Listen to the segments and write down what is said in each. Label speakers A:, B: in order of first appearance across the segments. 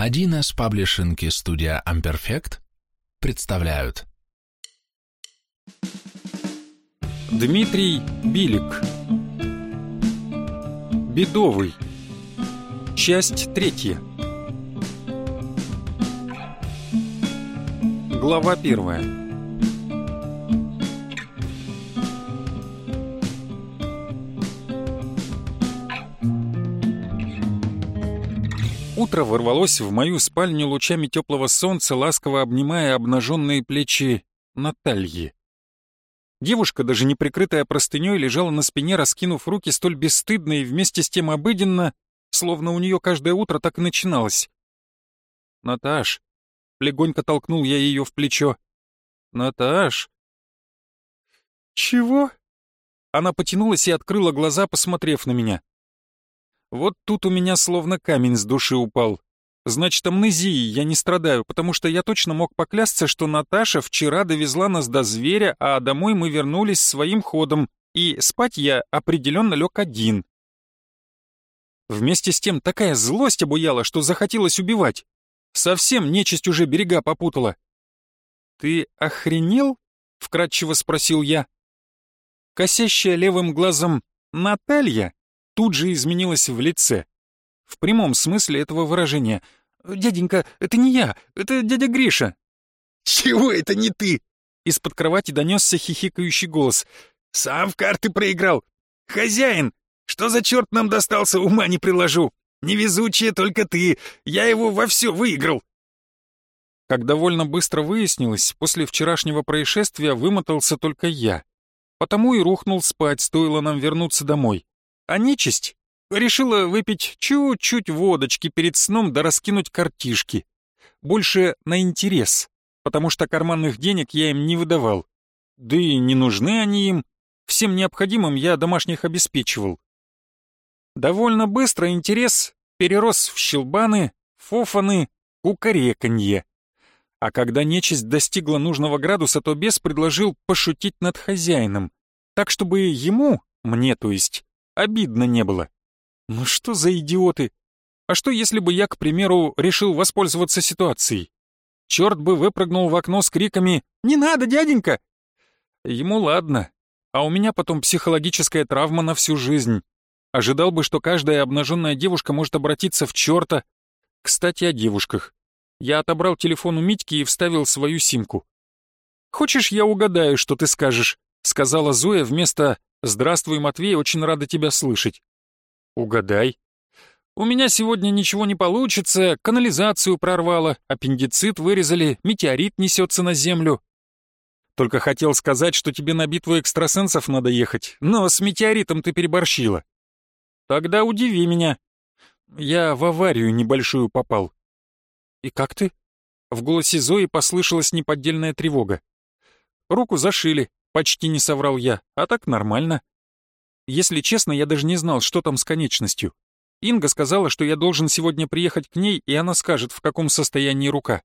A: 1С паблишинг и студия Amperfect представляют.
B: Дмитрий Билик. Бедовый. Часть третья. Глава первая Утро ворвалось в мою спальню лучами теплого солнца, ласково обнимая обнаженные плечи Натальи. Девушка, даже не прикрытая простыней, лежала на спине, раскинув руки столь бесстыдно и вместе с тем обыденно, словно у нее каждое утро так и начиналось. «Наташ!» — легонько толкнул я ее в плечо. «Наташ!» «Чего?» Она потянулась и открыла глаза, посмотрев на меня. Вот тут у меня словно камень с души упал. Значит, амнезией я не страдаю, потому что я точно мог поклясться, что Наташа вчера довезла нас до зверя, а домой мы вернулись своим ходом, и спать я определенно лег один. Вместе с тем такая злость обуяла, что захотелось убивать. Совсем нечисть уже берега попутала. «Ты охренел?» — вкратчиво спросил я. Косящая левым глазом Наталья тут же изменилась в лице. В прямом смысле этого выражения. «Дяденька, это не я, это дядя Гриша».
C: «Чего это не ты?»
B: Из-под кровати донесся хихикающий голос.
C: «Сам в карты проиграл. Хозяин, что за черт нам достался, ума не приложу. Невезучая только ты, я его во все выиграл».
B: Как довольно быстро выяснилось, после вчерашнего происшествия вымотался только я. Потому и рухнул спать, стоило нам вернуться домой а нечисть решила выпить чуть-чуть водочки перед сном да раскинуть картишки. Больше на интерес, потому что карманных денег я им не выдавал. Да и не нужны они им, всем необходимым я домашних обеспечивал. Довольно быстро интерес перерос в щелбаны, фофаны, кукареканье. А когда нечисть достигла нужного градуса, то бес предложил пошутить над хозяином, так чтобы ему, мне то есть, обидно не было. Ну что за идиоты? А что если бы я, к примеру, решил воспользоваться ситуацией? Черт бы выпрыгнул в окно с криками «Не надо, дяденька!» Ему ладно, а у меня потом психологическая травма на всю жизнь. Ожидал бы, что каждая обнаженная девушка может обратиться в черта. Кстати, о девушках. Я отобрал телефон у Митьки и вставил свою симку. «Хочешь, я угадаю, что ты скажешь?» — сказала Зоя вместо «Здравствуй, Матвей, очень рада тебя слышать». «Угадай». «У меня сегодня ничего не получится, канализацию прорвало, аппендицит вырезали, метеорит несется на землю». «Только хотел сказать, что тебе на битву экстрасенсов надо ехать, но с метеоритом ты переборщила». «Тогда удиви меня». «Я в аварию небольшую попал». «И как ты?» В голосе Зои послышалась неподдельная тревога. «Руку зашили, Почти не соврал я, а так нормально. Если честно, я даже не знал, что там с конечностью. Инга сказала, что я должен сегодня приехать к ней, и она скажет, в каком состоянии рука.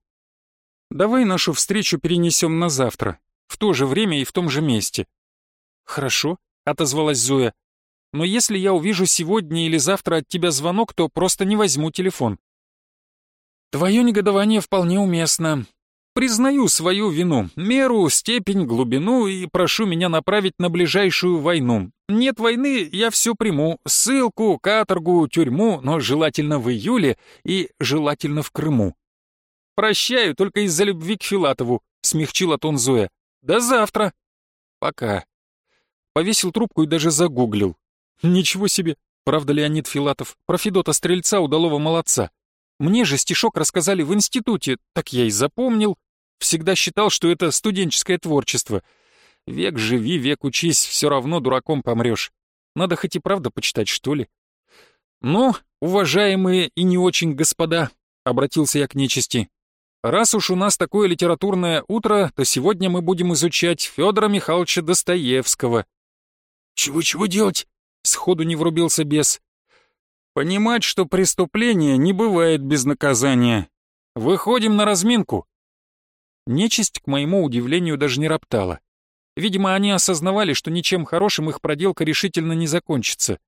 B: Давай нашу встречу перенесем на завтра, в то же время и в том же месте. Хорошо, отозвалась Зоя. Но если я увижу сегодня или завтра от тебя звонок, то просто не возьму телефон. Твое негодование вполне уместно. Признаю свою вину, меру, степень, глубину и прошу меня направить на ближайшую войну. Нет войны, я все приму. Ссылку, каторгу, тюрьму, но желательно в июле и желательно в Крыму. Прощаю только из-за любви к Филатову, смягчила тон Зоя. До завтра. Пока. Повесил трубку и даже загуглил. Ничего себе, правда Леонид Филатов, про Федота Стрельца, удалого молодца. Мне же стишок рассказали в институте, так я и запомнил. Всегда считал, что это студенческое творчество. Век живи, век учись, все равно дураком помрешь. Надо хоть и правда почитать, что ли? «Ну, уважаемые и не очень господа», — обратился я к нечисти, «раз уж у нас такое литературное утро, то сегодня мы будем изучать Федора Михайловича Достоевского».
C: «Чего-чего делать?» — сходу не врубился бес.
B: «Понимать, что преступление не бывает без наказания. Выходим на разминку». Нечисть, к моему удивлению, даже не роптала. Видимо, они осознавали, что ничем хорошим их проделка решительно не закончится.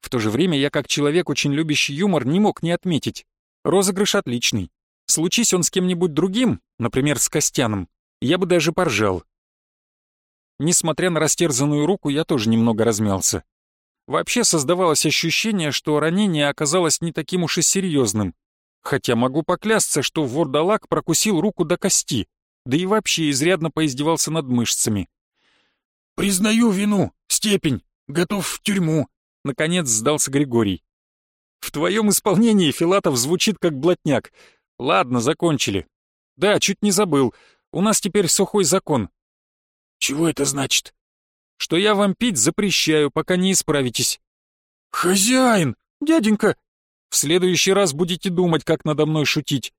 B: В то же время я, как человек, очень любящий юмор, не мог не отметить. Розыгрыш отличный. Случись он с кем-нибудь другим, например, с Костяном, я бы даже поржал. Несмотря на растерзанную руку, я тоже немного размялся. Вообще создавалось ощущение, что ранение оказалось не таким уж и серьезным. Хотя могу поклясться, что вордалак прокусил руку до кости, да и вообще изрядно поиздевался над мышцами.
C: «Признаю вину, степень, готов в тюрьму», — наконец сдался Григорий.
B: «В твоем исполнении Филатов звучит как блатняк. Ладно, закончили. Да, чуть не забыл. У нас теперь сухой закон».
C: «Чего это значит?»
B: «Что я вам пить запрещаю, пока не исправитесь».
C: «Хозяин! Дяденька!»
B: «В следующий раз будете думать, как надо мной шутить».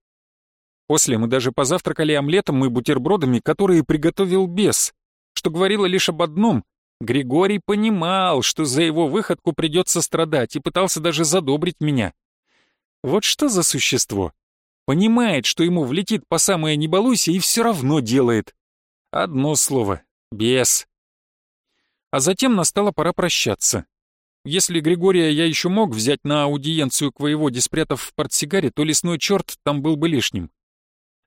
B: После мы даже позавтракали омлетом и бутербродами, которые приготовил бес, что говорило лишь об одном — Григорий понимал, что за его выходку придется страдать, и пытался даже задобрить меня. Вот что за существо? Понимает, что ему влетит по самое не балуйся, и все равно делает. Одно слово — бес. А затем настала пора прощаться. Если Григория я еще мог взять на аудиенцию к воеводе, спрятав в портсигаре, то лесной черт там был бы лишним.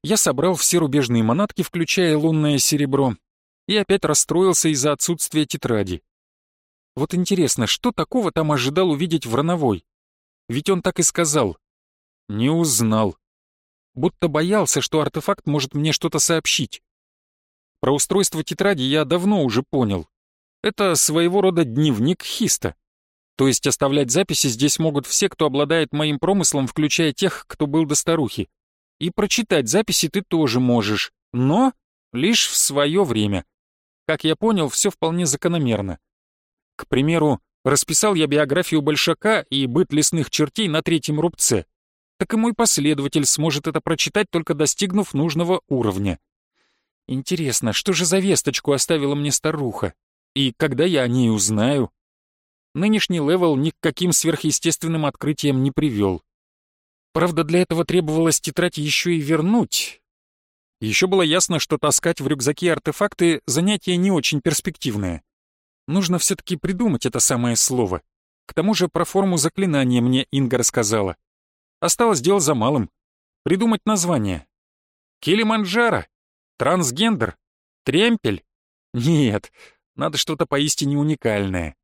B: Я собрал все рубежные манатки, включая лунное серебро, и опять расстроился из-за отсутствия тетради. Вот интересно, что такого там ожидал увидеть Врановой? Ведь он так и сказал. Не узнал. Будто боялся, что артефакт может мне что-то сообщить. Про устройство тетради я давно уже понял. Это своего рода дневник Хиста. То есть оставлять записи здесь могут все, кто обладает моим промыслом, включая тех, кто был до старухи. И прочитать записи ты тоже можешь, но лишь в свое время. Как я понял, все вполне закономерно. К примеру, расписал я биографию Большака и быт лесных чертей на третьем рубце. Так и мой последователь сможет это прочитать, только достигнув нужного уровня. Интересно, что же за весточку оставила мне старуха? И когда я о ней узнаю? Нынешний level ни к каким сверхъестественным открытиям не привел. Правда, для этого требовалось тетрадь еще и вернуть, еще было ясно, что таскать в рюкзаке артефакты — занятие не очень перспективное. Нужно все-таки придумать это самое слово. К тому же про форму заклинания мне Инга рассказала. Осталось дело за малым. Придумать название. Килиманджаро? Трансгендер? Тремпель? Нет, надо что-то поистине уникальное.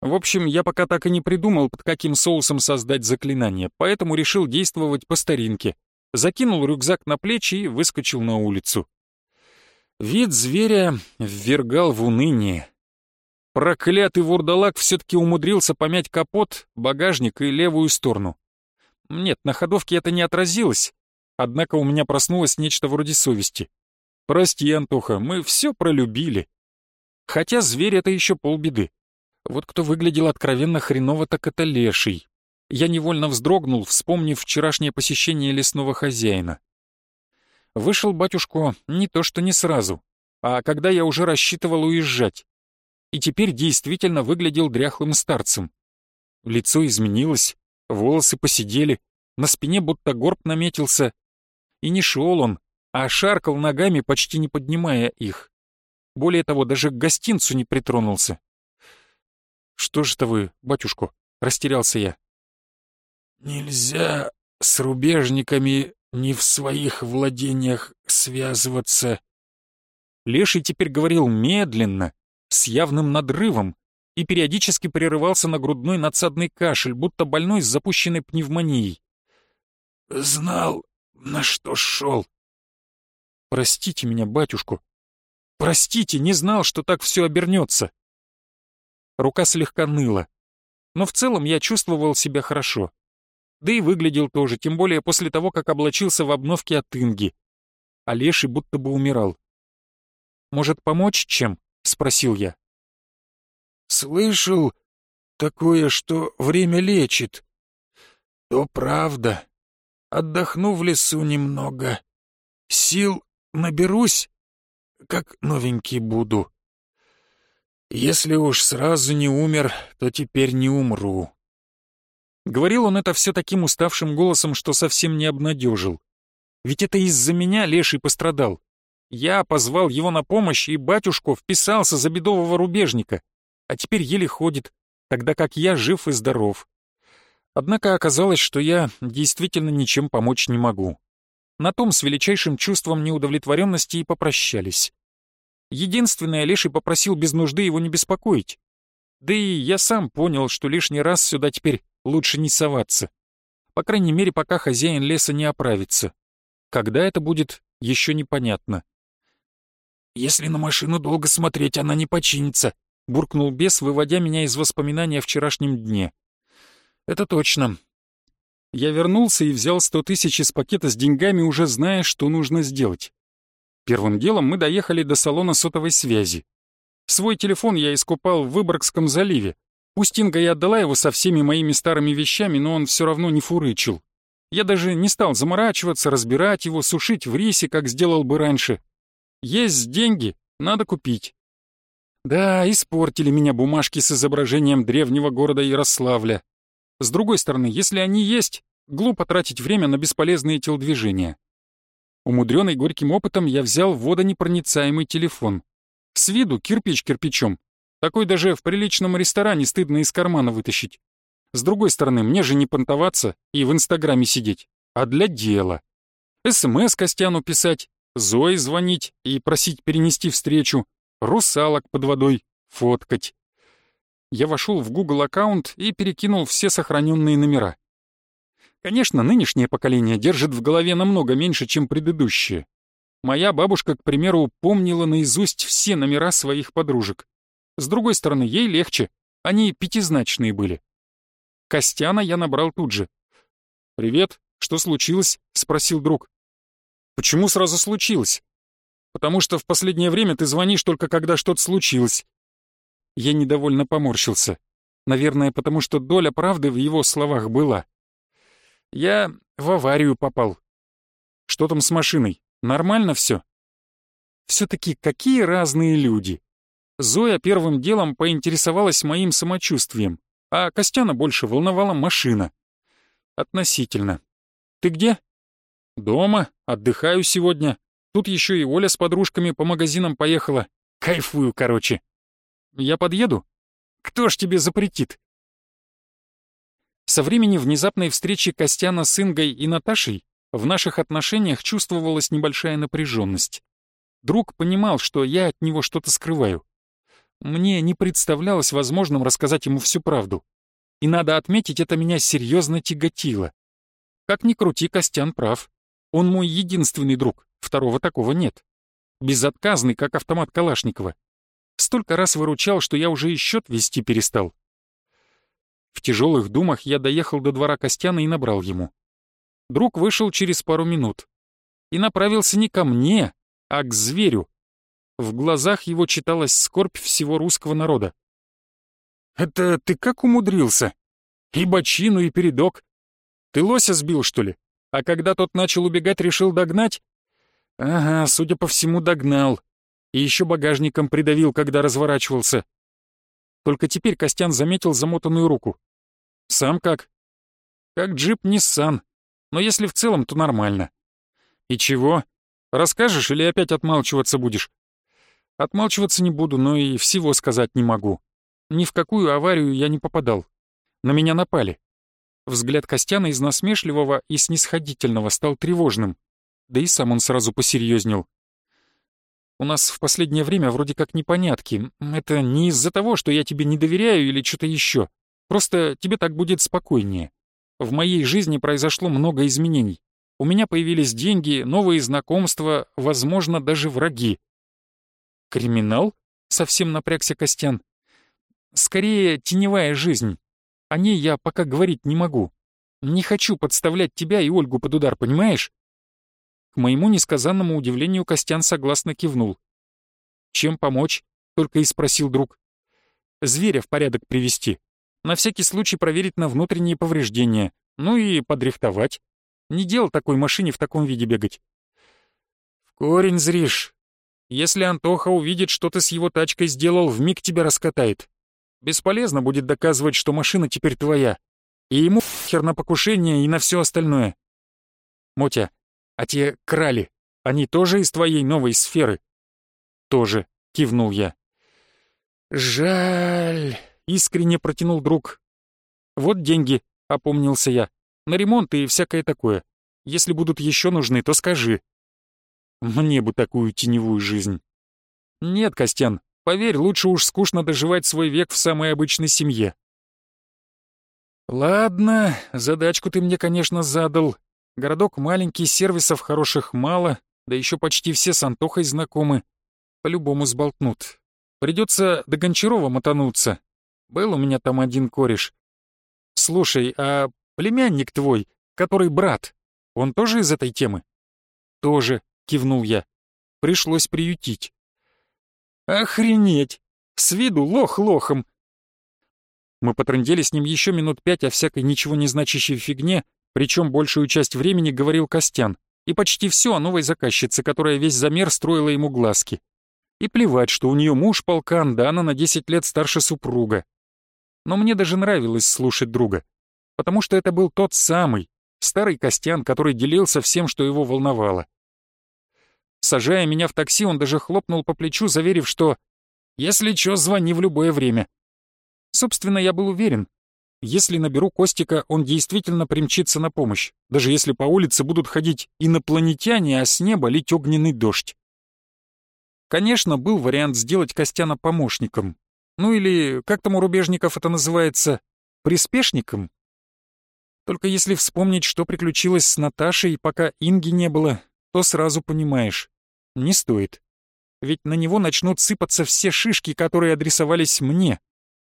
B: В общем, я пока так и не придумал, под каким соусом создать заклинание, поэтому решил действовать по старинке — закинул рюкзак на плечи и выскочил на улицу. Вид зверя ввергал в уныние. Проклятый вурдалак все-таки умудрился помять капот, багажник и левую сторону. Нет, на ходовке это не отразилось, однако у меня проснулось нечто вроде совести. Прости, Антоха, мы все пролюбили. Хотя зверь — это еще полбеды. Вот кто выглядел откровенно хреново, так это леший. Я невольно вздрогнул, вспомнив вчерашнее посещение лесного хозяина. Вышел батюшку не то что не сразу, а когда я уже рассчитывал уезжать. И теперь действительно выглядел дряхлым старцем. Лицо изменилось, волосы посидели, на спине будто горб наметился. И не шел он, а шаркал ногами, почти не поднимая их. Более того, даже к гостинцу не притронулся. «Что же это вы, батюшку?» — растерялся я.
C: Нельзя с рубежниками не в своих владениях связываться.
B: Леший теперь говорил медленно, с явным надрывом, и периодически прерывался на грудной надсадный кашель, будто больной с запущенной пневмонией.
C: «Знал, на что шел».
B: «Простите меня, батюшку. Простите, не знал, что так все обернется». Рука слегка ныла, но в целом я чувствовал себя хорошо. Да и выглядел тоже, тем более после того, как облачился в обновке от Инги. А Леший будто бы умирал. «Может, помочь чем?» — спросил я.
C: «Слышал такое, что время лечит. То правда. Отдохну в лесу немного. Сил наберусь, как новенький буду. Если уж сразу не умер, то теперь не умру.
B: Говорил он это все таким уставшим голосом, что совсем не обнадежил. Ведь это из-за меня Леший пострадал. Я позвал его на помощь, и батюшку вписался за бедового рубежника, а теперь еле ходит, тогда как я жив и здоров. Однако оказалось, что я действительно ничем помочь не могу. На том с величайшим чувством неудовлетворенности и попрощались. Единственное, Леший попросил без нужды его не беспокоить. Да и я сам понял, что лишний раз сюда теперь лучше не соваться. По крайней мере, пока хозяин леса не оправится. Когда это будет, еще непонятно. «Если на машину долго смотреть, она не починится», — буркнул бес, выводя меня из воспоминания о вчерашнем дне. «Это точно». Я вернулся и взял сто тысяч из пакета с деньгами, уже зная, что нужно сделать. Первым делом мы доехали до салона сотовой связи. Свой телефон я искупал в Выборгском заливе. Пусть Инга и отдала его со всеми моими старыми вещами, но он все равно не фурычил. Я даже не стал заморачиваться, разбирать его, сушить в рисе, как сделал бы раньше. Есть деньги, надо купить. Да, испортили меня бумажки с изображением древнего города Ярославля. С другой стороны, если они есть, глупо тратить время на бесполезные телодвижения. Умудренный горьким опытом, я взял водонепроницаемый телефон. С виду кирпич кирпичом. Такой даже в приличном ресторане стыдно из кармана вытащить. С другой стороны, мне же не понтоваться и в Инстаграме сидеть, а для дела. СМС Костяну писать, Зое звонить и просить перенести встречу, русалок под водой фоткать. Я вошел в Google аккаунт и перекинул все сохраненные номера. Конечно, нынешнее поколение держит в голове намного меньше, чем предыдущее. Моя бабушка, к примеру, помнила наизусть все номера своих подружек. С другой стороны, ей легче, они пятизначные были. Костяна я набрал тут же. «Привет, что случилось?» — спросил друг. «Почему сразу случилось?» «Потому что в последнее время ты звонишь только когда что-то случилось». Я недовольно поморщился. Наверное, потому что доля правды в его словах была. «Я в аварию попал». «Что там с машиной? Нормально все?» Все-таки какие разные люди. Зоя первым делом поинтересовалась моим самочувствием а Костяна больше волновала машина. Относительно. «Ты где?» «Дома, отдыхаю сегодня. Тут еще и Оля с подружками по магазинам поехала. Кайфую, короче. Я подъеду? Кто ж тебе запретит?» Со времени внезапной встречи Костяна с Ингой и Наташей в наших отношениях чувствовалась небольшая напряженность. Друг понимал, что я от него что-то скрываю. Мне не представлялось возможным рассказать ему всю правду. И надо отметить, это меня серьезно тяготило. Как ни крути, Костян прав. Он мой единственный друг, второго такого нет. Безотказный, как автомат Калашникова. Столько раз выручал, что я уже и счет вести перестал. В тяжелых думах я доехал до двора Костяна и набрал ему. Друг вышел через пару минут и направился не ко мне, а к зверю, в глазах его читалась скорбь всего русского народа. «Это ты как умудрился? И бочину, и передок. Ты лося сбил, что ли? А когда тот начал убегать, решил догнать?» «Ага, судя по всему, догнал. И еще багажником придавил, когда разворачивался». Только теперь Костян заметил замотанную руку. «Сам как?» «Как джип Ниссан. Но если в целом, то нормально». «И чего? Расскажешь или опять отмалчиваться будешь?» Отмалчиваться не буду, но и всего сказать не могу. Ни в какую аварию я не попадал. На меня напали. Взгляд Костяна из насмешливого и снисходительного стал тревожным. Да и сам он сразу посерьезнел. У нас в последнее время вроде как непонятки. Это не из-за того, что я тебе не доверяю или что-то еще. Просто тебе так будет спокойнее. В моей жизни произошло много изменений. У меня появились деньги, новые знакомства, возможно, даже враги. «Криминал?» — совсем напрягся Костян. «Скорее, теневая жизнь. О ней я пока говорить не могу. Не хочу подставлять тебя и Ольгу под удар, понимаешь?» К моему несказанному удивлению Костян согласно кивнул. «Чем помочь?» — только и спросил друг. «Зверя в порядок привести. На всякий случай проверить на внутренние повреждения. Ну и подрихтовать. Не делал такой машине в таком виде бегать». «В корень зришь», если Антоха увидит, что ты с его тачкой сделал, вмиг тебя раскатает. Бесполезно будет доказывать, что машина теперь твоя. И ему хер на покушение и на все остальное. Мотя, а те крали, они тоже из твоей новой сферы? Тоже, кивнул я. Жаль, искренне протянул друг. Вот деньги, опомнился я. «На ремонт и всякое такое. Если будут еще нужны, то скажи». Мне бы такую теневую жизнь. Нет, Костян, поверь, лучше уж скучно доживать свой век в самой обычной семье. Ладно, задачку ты мне, конечно, задал. Городок маленький, сервисов хороших мало, да еще почти все с Антохой знакомы. По-любому сболтнут. Придется до Гончарова мотануться. Был у меня там один кореш. Слушай, а племянник твой, который брат, он тоже из этой темы? Тоже, кивнул я. Пришлось приютить. Охренеть! С виду лох лохом. Мы потрындели с ним еще минут пять о всякой ничего не значащей фигне, причем большую часть времени говорил Костян, и почти все о новой заказчице, которая весь замер строила ему глазки. И плевать, что у нее муж полкан, да она на 10 лет старше супруга. Но мне даже нравилось слушать друга, потому что это был тот самый, старый Костян, который делился всем, что его волновало. Сажая меня в такси, он даже хлопнул по плечу, заверив, что «Если чё, звони в любое время». Собственно, я был уверен. Если наберу Костика, он действительно примчится на помощь, даже если по улице будут ходить инопланетяне, а с неба лить огненный дождь. Конечно, был вариант сделать Костяна помощником. Ну или, как там у рубежников это называется, приспешником. Только если вспомнить, что приключилось с Наташей, пока Инги не было, то сразу понимаешь, не стоит. Ведь на него начнут сыпаться все шишки, которые адресовались мне.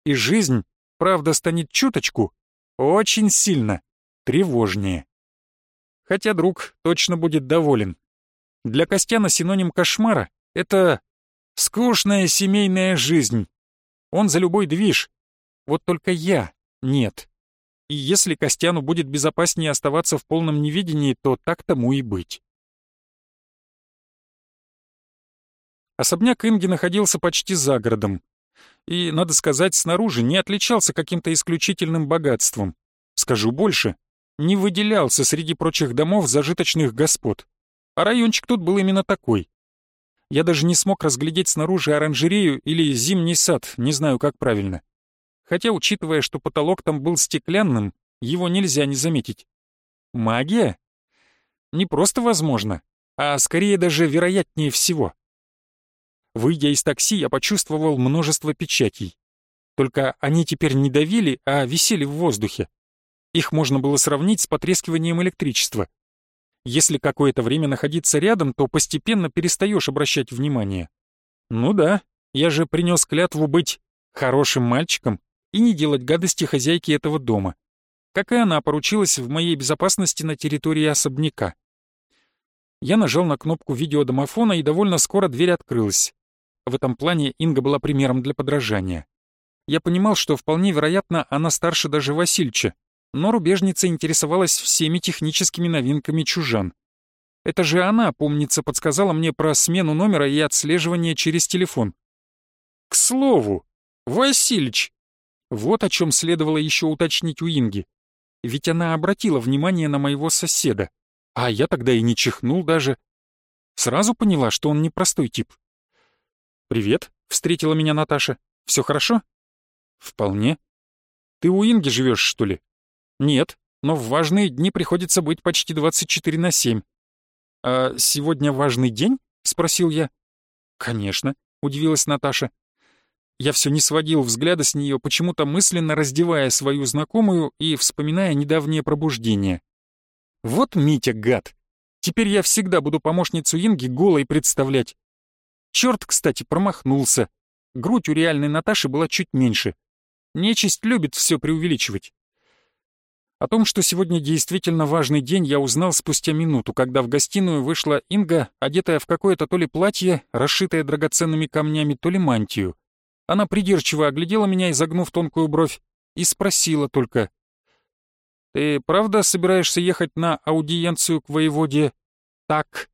B: И жизнь, правда, станет чуточку, очень сильно тревожнее. Хотя друг точно будет доволен. Для Костяна синоним кошмара — это скучная семейная жизнь. Он за любой движ. Вот только я — нет. И если Костяну будет безопаснее оставаться в полном невидении, то так тому и быть. Особняк Инги находился почти за городом. И, надо сказать, снаружи не отличался каким-то исключительным богатством. Скажу больше, не выделялся среди прочих домов зажиточных господ. А райончик тут был именно такой. Я даже не смог разглядеть снаружи оранжерею или зимний сад, не знаю, как правильно. Хотя, учитывая, что потолок там был стеклянным, его нельзя не заметить. Магия? Не просто возможно, а скорее даже вероятнее всего. Выйдя из такси, я почувствовал множество печатей. Только они теперь не давили, а висели в воздухе. Их можно было сравнить с потрескиванием электричества. Если какое-то время находиться рядом, то постепенно перестаешь обращать внимание. Ну да, я же принес клятву быть хорошим мальчиком и не делать гадости хозяйке этого дома, как и она поручилась в моей безопасности на территории особняка. Я нажал на кнопку видеодомофона, и довольно скоро дверь открылась. В этом плане Инга была примером для подражания. Я понимал, что вполне вероятно, она старше даже Васильча, но рубежница интересовалась всеми техническими новинками чужан. Это же она, помнится, подсказала мне про смену номера и отслеживание через телефон. К слову, Васильич! Вот о чем следовало еще уточнить у Инги. Ведь она обратила внимание на моего соседа, а я тогда и не чихнул даже. Сразу поняла, что он непростой тип. «Привет», — встретила меня Наташа. «Все хорошо?» «Вполне». «Ты у Инги живешь, что ли?» «Нет, но в важные дни приходится быть почти 24 на 7». «А сегодня важный день?» — спросил я. «Конечно», — удивилась Наташа. Я все не сводил взгляда с нее, почему-то мысленно раздевая свою знакомую и вспоминая недавнее пробуждение. «Вот Митя, гад! Теперь я всегда буду помощницу Инги голой представлять, Черт, кстати, промахнулся. Грудь у реальной Наташи была чуть меньше. Нечисть любит все преувеличивать. О том, что сегодня действительно важный день, я узнал спустя минуту, когда в гостиную вышла Инга, одетая в какое-то то ли платье, расшитое драгоценными камнями, то ли мантию. Она придирчиво оглядела меня, изогнув тонкую бровь, и спросила только. «Ты правда собираешься ехать на аудиенцию к воеводе так?»